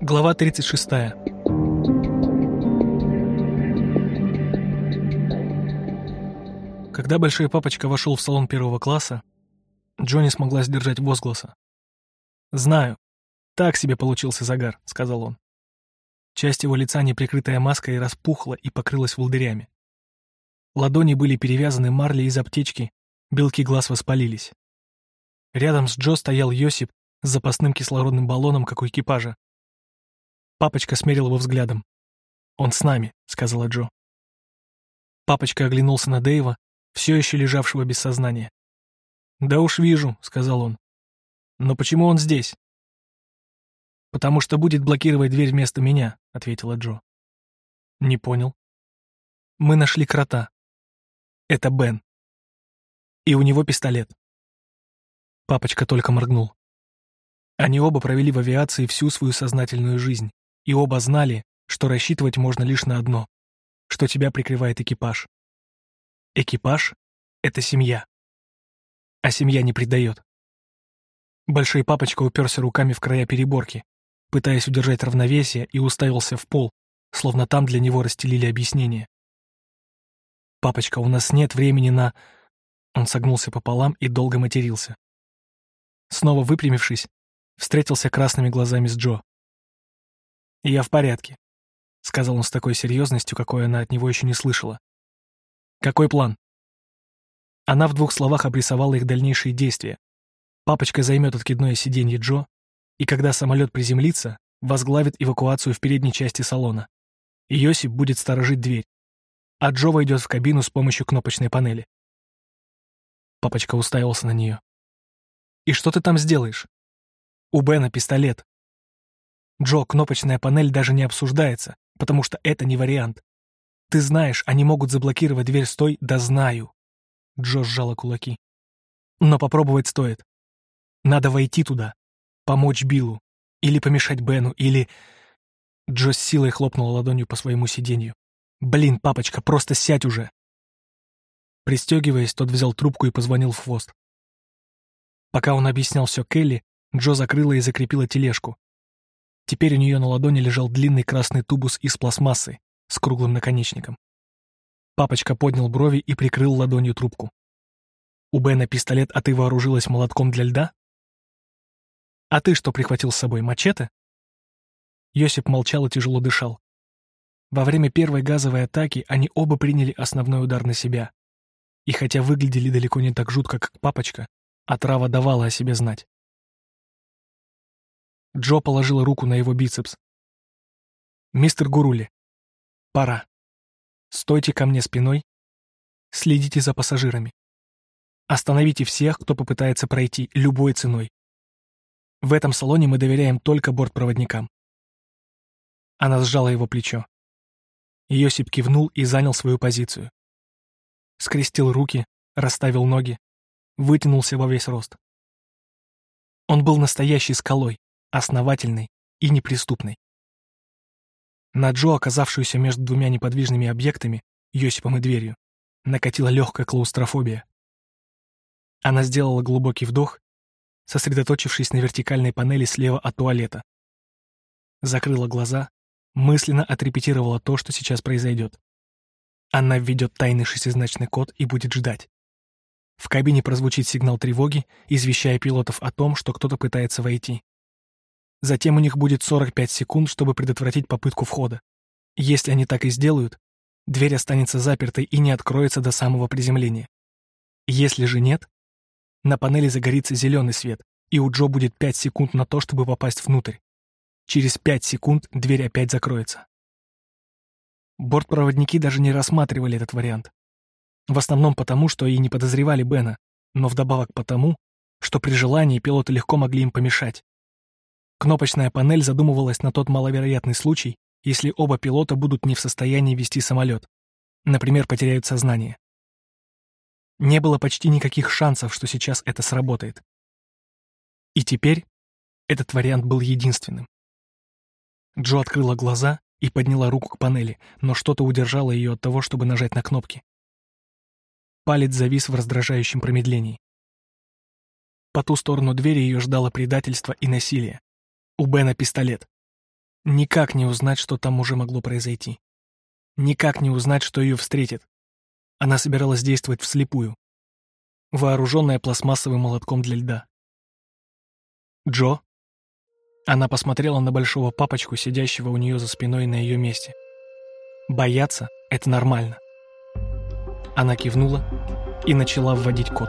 Глава 36. Когда большой папочка вошел в салон первого класса, Джонни смогла сдержать возгласа. «Знаю, так себе получился загар», — сказал он. Часть его лица, неприкрытая маской, распухла и покрылась волдырями. Ладони были перевязаны марлей из аптечки, белки глаз воспалились. Рядом с Джо стоял Йосип с запасным кислородным баллоном, как у экипажа. Папочка смерил его взглядом. «Он с нами», — сказала Джо. Папочка оглянулся на Дэйва, все еще лежавшего без сознания. «Да уж вижу», — сказал он. «Но почему он здесь?» «Потому что будет блокировать дверь вместо меня», — ответила Джо. «Не понял». «Мы нашли крота. Это Бен. И у него пистолет». Папочка только моргнул. Они оба провели в авиации всю свою сознательную жизнь, и оба знали, что рассчитывать можно лишь на одно, что тебя прикрывает экипаж. Экипаж — это семья. А семья не предает. Большой папочка уперся руками в края переборки, пытаясь удержать равновесие, и уставился в пол, словно там для него расстелили объяснение. «Папочка, у нас нет времени на...» Он согнулся пополам и долго матерился. Снова выпрямившись, встретился красными глазами с Джо. «Я в порядке», — сказал он с такой серьезностью, какой она от него еще не слышала. «Какой план?» Она в двух словах обрисовала их дальнейшие действия. Папочка займет откидное сиденье Джо, и когда самолет приземлится, возглавит эвакуацию в передней части салона. И Йосип будет сторожить дверь, а Джо войдет в кабину с помощью кнопочной панели. Папочка уставился на нее. «И что ты там сделаешь?» У Бена пистолет. Джо, кнопочная панель даже не обсуждается, потому что это не вариант. Ты знаешь, они могут заблокировать дверь с той «да знаю». Джо сжала кулаки. Но попробовать стоит. Надо войти туда, помочь Биллу, или помешать Бену, или... Джо с силой хлопнула ладонью по своему сиденью. «Блин, папочка, просто сядь уже!» Пристегиваясь, тот взял трубку и позвонил в хвост. Пока он объяснял все Келли, Джо закрыла и закрепила тележку. Теперь у нее на ладони лежал длинный красный тубус из пластмассы с круглым наконечником. Папочка поднял брови и прикрыл ладонью трубку. «У Бена пистолет, а ты вооружилась молотком для льда?» «А ты что прихватил с собой, мачете?» Йосип молчал и тяжело дышал. Во время первой газовой атаки они оба приняли основной удар на себя. И хотя выглядели далеко не так жутко, как папочка, отрава давала о себе знать. Джо положила руку на его бицепс. «Мистер Гурули, пора. Стойте ко мне спиной. Следите за пассажирами. Остановите всех, кто попытается пройти любой ценой. В этом салоне мы доверяем только бортпроводникам». Она сжала его плечо. Йосип кивнул и занял свою позицию. Скрестил руки, расставил ноги, вытянулся во весь рост. Он был настоящей скалой, основательной и неприступной. На Джо, оказавшуюся между двумя неподвижными объектами, Йосипом и дверью, накатила легкая клаустрофобия. Она сделала глубокий вдох, сосредоточившись на вертикальной панели слева от туалета. Закрыла глаза, мысленно отрепетировала то, что сейчас произойдет. Она введет тайный шестизначный код и будет ждать. В кабине прозвучит сигнал тревоги, извещая пилотов о том, что кто-то пытается войти. Затем у них будет 45 секунд, чтобы предотвратить попытку входа. Если они так и сделают, дверь останется запертой и не откроется до самого приземления. Если же нет, на панели загорится зеленый свет, и у Джо будет 5 секунд на то, чтобы попасть внутрь. Через 5 секунд дверь опять закроется. Бортпроводники даже не рассматривали этот вариант. В основном потому, что и не подозревали Бена, но вдобавок потому, что при желании пилоты легко могли им помешать. Кнопочная панель задумывалась на тот маловероятный случай, если оба пилота будут не в состоянии вести самолет. Например, потеряют сознание. Не было почти никаких шансов, что сейчас это сработает. И теперь этот вариант был единственным. Джо открыла глаза и подняла руку к панели, но что-то удержало ее от того, чтобы нажать на кнопки. Палец завис в раздражающем промедлении. По ту сторону двери ее ждало предательство и насилие. У Бена пистолет. Никак не узнать, что там уже могло произойти. Никак не узнать, что ее встретит. Она собиралась действовать вслепую, вооруженная пластмассовым молотком для льда. «Джо?» Она посмотрела на большого папочку, сидящего у нее за спиной на ее месте. «Бояться — это нормально». Она кивнула и начала вводить код.